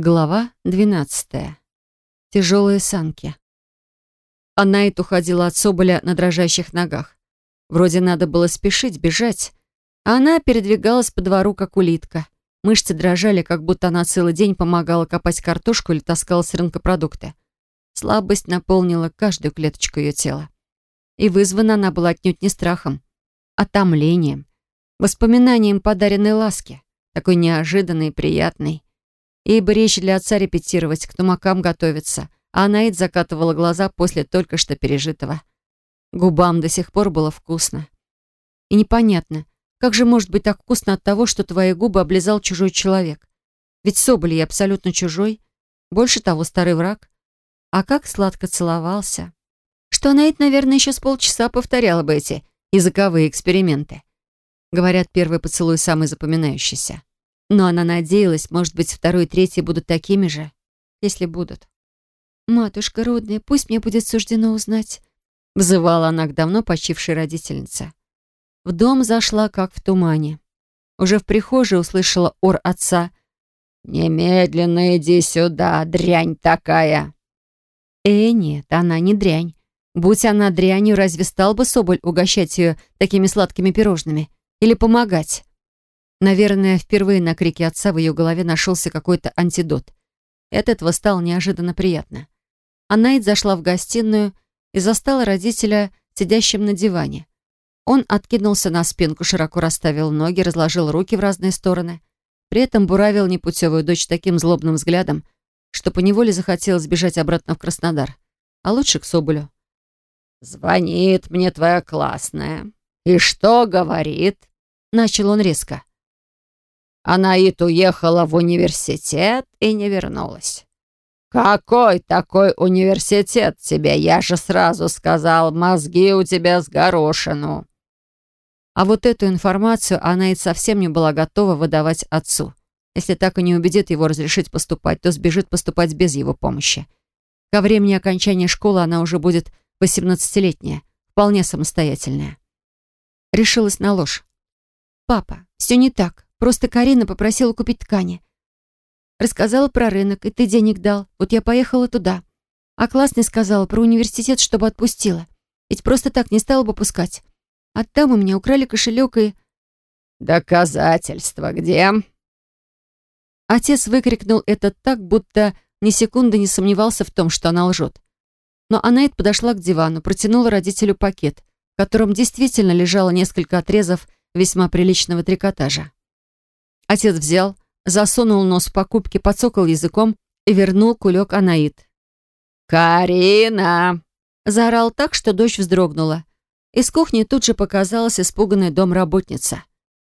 Глава 12. Тяжелые санки. Анаит уходила от Соболя на дрожащих ногах. Вроде надо было спешить, бежать. А она передвигалась по двору, как улитка. Мышцы дрожали, как будто она целый день помогала копать картошку или таскала с рынка продукты. Слабость наполнила каждую клеточку ее тела. И вызвана она была отнюдь не страхом, а томлением, воспоминанием подаренной ласки, такой неожиданной и приятной. Ибо речь для отца репетировать, к тумакам готовиться, а Анаид закатывала глаза после только что пережитого. Губам до сих пор было вкусно. И непонятно, как же может быть так вкусно от того, что твои губы облизал чужой человек? Ведь Соболь абсолютно чужой. Больше того, старый враг. А как сладко целовался. Что Анаид, наверное, еще с полчаса повторяла бы эти языковые эксперименты. Говорят, первый поцелуй самый запоминающийся. Но она надеялась, может быть, второй и третий будут такими же, если будут. «Матушка родная, пусть мне будет суждено узнать», — взывала она к давно почившей родительнице. В дом зашла, как в тумане. Уже в прихожей услышала ор отца. «Немедленно иди сюда, дрянь такая!» Э, нет, она не дрянь. Будь она дрянью, разве стал бы Соболь угощать ее такими сладкими пирожными? Или помогать? Наверное, впервые на крике отца в ее голове нашелся какой-то антидот. И от этого стало неожиданно приятно. Анаид зашла в гостиную и застала родителя сидящим на диване. Он откинулся на спинку, широко расставил ноги, разложил руки в разные стороны. При этом буравил непутевую дочь таким злобным взглядом, что поневоле захотелось бежать обратно в Краснодар. А лучше к Соболю. «Звонит мне твоя классная. И что говорит?» Начал он резко. Анаит уехала в университет и не вернулась. «Какой такой университет тебе? Я же сразу сказал, мозги у тебя с горошину». А вот эту информацию Анаит совсем не была готова выдавать отцу. Если так и не убедит его разрешить поступать, то сбежит поступать без его помощи. Ко времени окончания школы она уже будет 18-летняя, вполне самостоятельная. Решилась на ложь. «Папа, все не так. Просто Карина попросила купить ткани. Рассказала про рынок, и ты денег дал. Вот я поехала туда. А классный сказала про университет, чтобы отпустила. Ведь просто так не стала бы пускать. А там у меня украли кошелек и... «Доказательства где?» Отец выкрикнул это так, будто ни секунды не сомневался в том, что она лжет. Но Анаит подошла к дивану, протянула родителю пакет, в котором действительно лежало несколько отрезов весьма приличного трикотажа. Отец взял, засунул нос в покупки, подсокал языком и вернул кулек Анаит. «Карина!» Заорал так, что дочь вздрогнула. Из кухни тут же показалась испуганная домработница.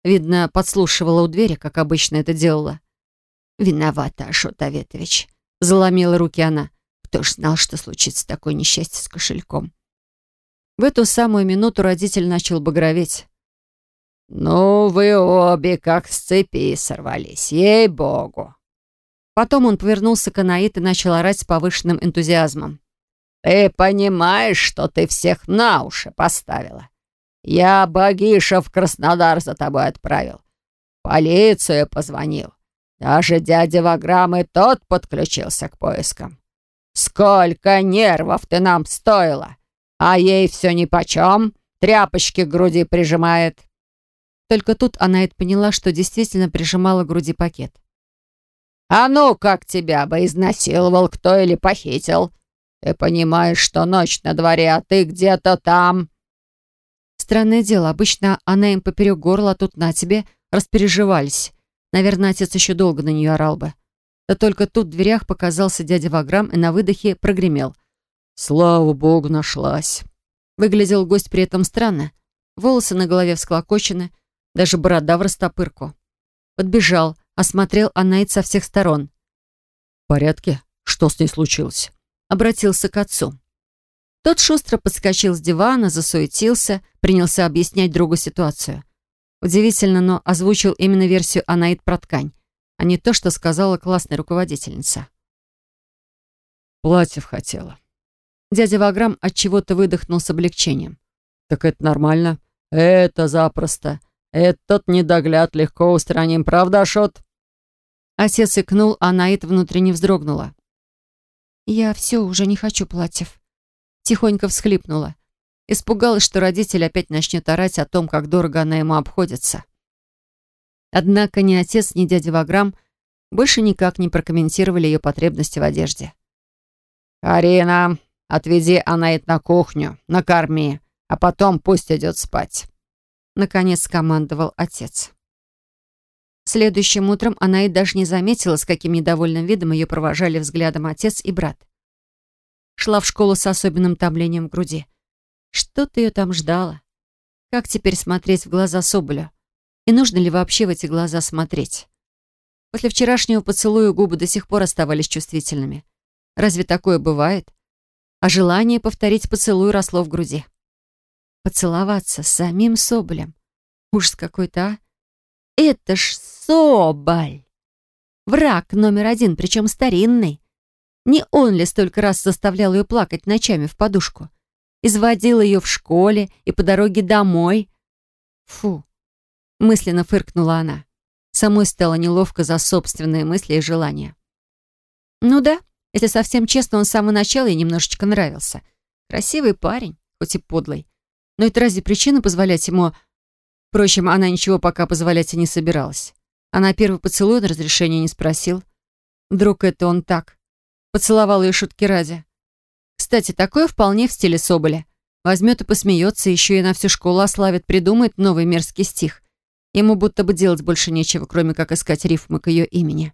Видно, подслушивала у двери, как обычно это делала. «Виновата, Ашот Аветович», — заломила руки она. «Кто ж знал, что случится такое несчастье с кошельком?» В эту самую минуту родитель начал багроветь. «Ну, вы обе как с цепи сорвались, ей-богу!» Потом он повернулся к Анаит и начал орать с повышенным энтузиазмом. «Ты понимаешь, что ты всех на уши поставила? Я Багиша в Краснодар за тобой отправил. Полицию позвонил. Даже дядя Ваграм и тот подключился к поискам. Сколько нервов ты нам стоила! А ей все нипочем, тряпочки к груди прижимает. Только тут Анаит поняла, что действительно прижимала к груди пакет. «А ну, как тебя бы изнасиловал кто или похитил? Ты понимаешь, что ночь на дворе, а ты где-то там...» Странное дело, обычно она им поперек горла, а тут на тебе распереживались. Наверное, отец еще долго на нее орал бы. Да только тут в дверях показался дядя Ваграм и на выдохе прогремел. «Слава богу, нашлась!» Выглядел гость при этом странно. Волосы на голове всклокочены, даже борода в растопырку. Подбежал, осмотрел Анаит со всех сторон. «В порядке? Что с ней случилось?» Обратился к отцу. Тот шустро подскочил с дивана, засуетился, принялся объяснять другу ситуацию. Удивительно, но озвучил именно версию Анаит про ткань, а не то, что сказала классная руководительница. «Платьев хотела». Дядя Ваграм от чего то выдохнул с облегчением. «Так это нормально. Это запросто. Этот недогляд легко устраним, правда, Ашот?» Отец икнул, а Наид внутренне вздрогнула. «Я все, уже не хочу платьев». Тихонько всхлипнула. Испугалась, что родитель опять начнет орать о том, как дорого она ему обходится. Однако ни отец, ни дядя Ваграм больше никак не прокомментировали ее потребности в одежде. «Арина, отведи Анаит на кухню, накорми, а потом пусть идет спать», — наконец командовал отец. Следующим утром Анаит даже не заметила, с каким недовольным видом ее провожали взглядом отец и брат. Шла в школу с особенным томлением в груди. Что-то ее там ждало. Как теперь смотреть в глаза Соболю? И нужно ли вообще в эти глаза смотреть? После вчерашнего поцелуя губы до сих пор оставались чувствительными. Разве такое бывает? А желание повторить поцелуй росло в груди. Поцеловаться с самим Соболем. Ужас какой-то, а? Это ж Соболь! Враг номер один, причем старинный. Не он ли столько раз заставлял ее плакать ночами в подушку? изводил ее в школе и по дороге домой. Фу, мысленно фыркнула она. Самой стало неловко за собственные мысли и желания. Ну да, если совсем честно, он с самого начала ей немножечко нравился. Красивый парень, хоть и подлый. Но это разве причина позволять ему... Впрочем, она ничего пока позволять и не собиралась. Она первый поцелуй на разрешение не спросил. Вдруг это он так. Поцеловал ее шутки ради. Кстати, такое вполне в стиле Соболя. Возьмет и посмеется, еще и на всю школу ославит, придумает новый мерзкий стих. Ему будто бы делать больше нечего, кроме как искать рифмы к ее имени.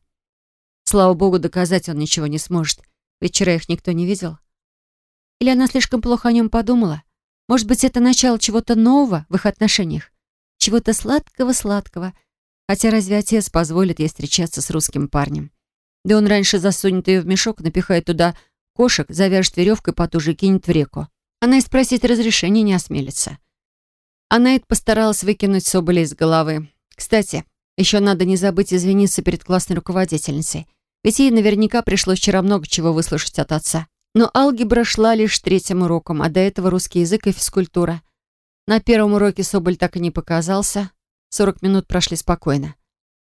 Слава богу, доказать он ничего не сможет, ведь вчера их никто не видел. Или она слишком плохо о нем подумала? Может быть, это начало чего-то нового в их отношениях? Чего-то сладкого-сладкого. Хотя разве отец позволит ей встречаться с русским парнем? Да он раньше засунет ее в мешок, напихает туда кошек, завяжет веревкой потуже и кинет в реку. Она и спросить разрешения не осмелится. А Найт постаралась выкинуть Соболя из головы. Кстати, еще надо не забыть извиниться перед классной руководительницей. Ведь ей наверняка пришлось вчера много чего выслушать от отца. Но алгебра шла лишь третьим уроком, а до этого русский язык и физкультура. На первом уроке Соболь так и не показался. 40 минут прошли спокойно.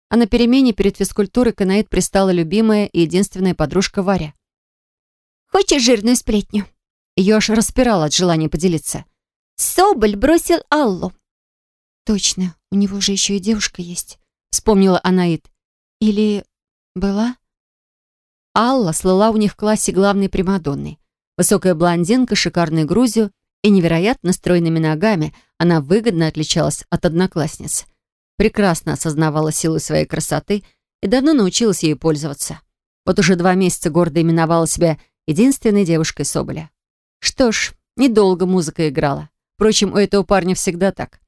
А на перемене перед физкультурой Канаид пристала любимая и единственная подружка Варя. Хочешь жирную сплетню?» Ее аж распирало от желания поделиться. «Соболь бросил Аллу». «Точно, у него же еще и девушка есть», — вспомнила Анаит. «Или была?» Алла слыла у них в классе главной примадонной. Высокая блондинка, шикарной грузью и невероятно стройными ногами, она выгодно отличалась от одноклассниц. Прекрасно осознавала силу своей красоты и давно научилась ею пользоваться. Вот уже два месяца гордо именовала себя единственной девушкой Соболя. Что ж, недолго музыка играла. Впрочем, у этого парня всегда так.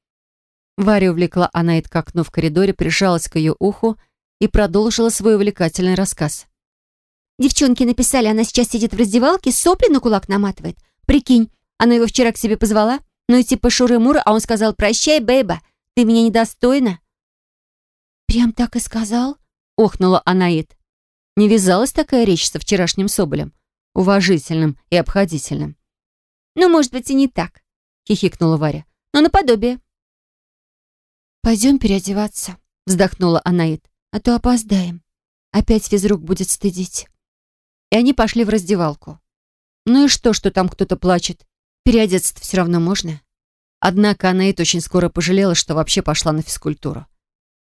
Варя увлекла Анаит к окну в коридоре, прижалась к ее уху и продолжила свой увлекательный рассказ. «Девчонки написали, она сейчас сидит в раздевалке, сопли на кулак наматывает. Прикинь, она его вчера к себе позвала, ну и типа шуры-муры, а он сказал «Прощай, бейба, ты меня недостойна». «Прям так и сказал?» — охнула Анаит. Не вязалась такая речь со вчерашним Соболем уважительным и обходительным. «Ну, может быть, и не так», — хихикнула Варя. «Но наподобие». «Пойдем переодеваться», — вздохнула Анаит. «А то опоздаем. Опять физрук будет стыдить». И они пошли в раздевалку. Ну и что, что там кто-то плачет? Переодеться-то все равно можно. Однако Анаит очень скоро пожалела, что вообще пошла на физкультуру.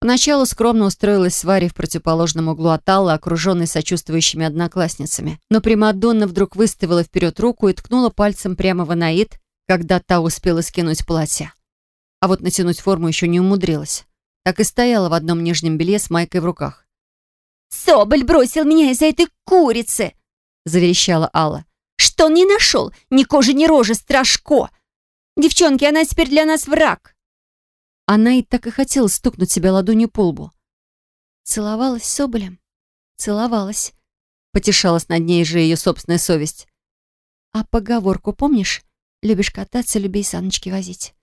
Поначалу скромно устроилась с Варей в противоположном углу от Аллы, окруженной сочувствующими одноклассницами. Но Примадонна вдруг выставила вперед руку и ткнула пальцем прямо в Анаид, когда та успела скинуть платье. А вот натянуть форму еще не умудрилась. Так и стояла в одном нижнем белье с майкой в руках. «Соболь бросил меня из-за этой курицы!» — заверещала Алла. «Что он не нашел? Ни кожи, ни рожи, страшко! Девчонки, она теперь для нас враг!» Она и так и хотела стукнуть себя ладонью по лбу. Целовалась с Соболем? Целовалась. Потешалась над ней же ее собственная совесть. А поговорку помнишь? Любишь кататься, люби саночки возить.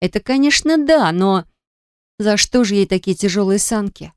Это, конечно, да, но... За что же ей такие тяжелые санки?